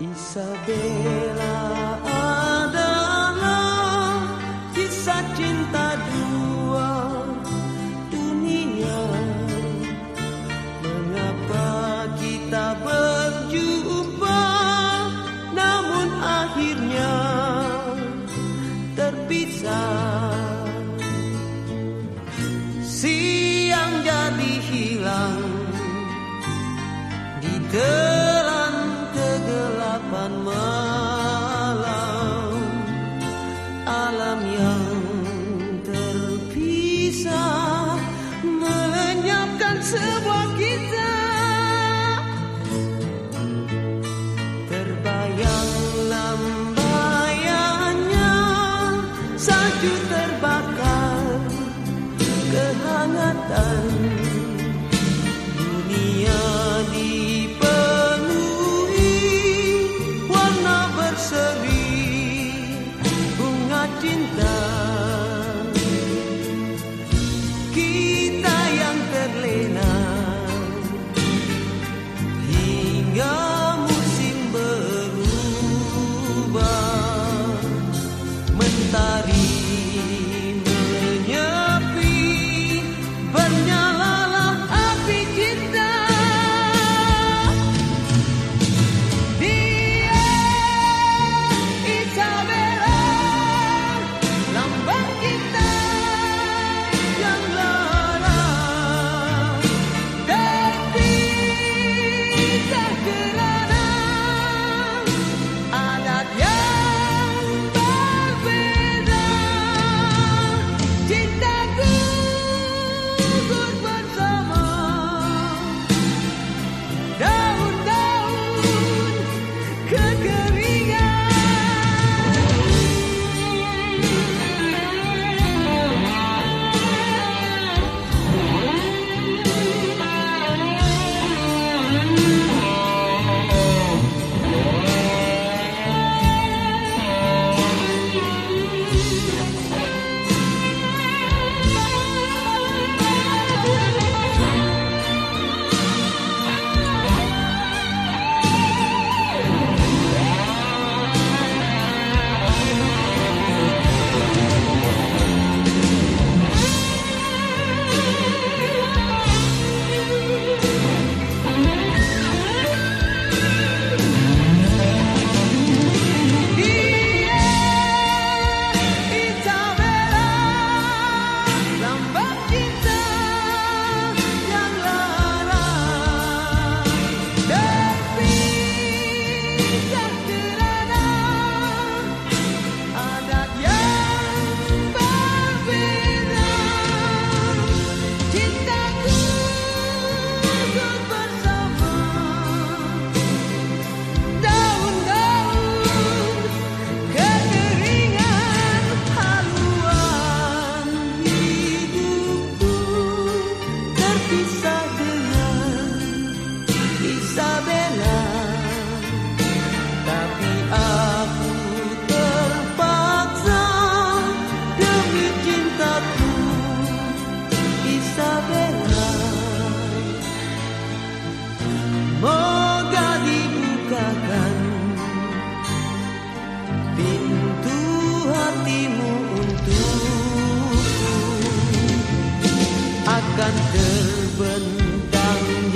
Isabela. kembali hilang di tengah. sir.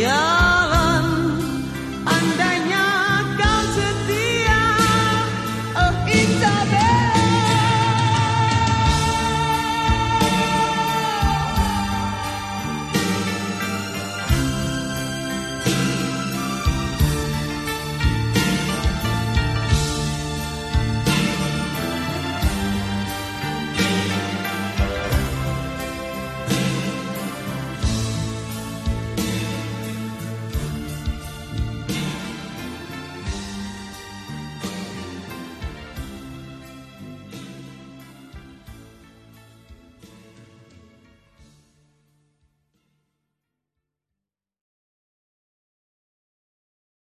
Yeah.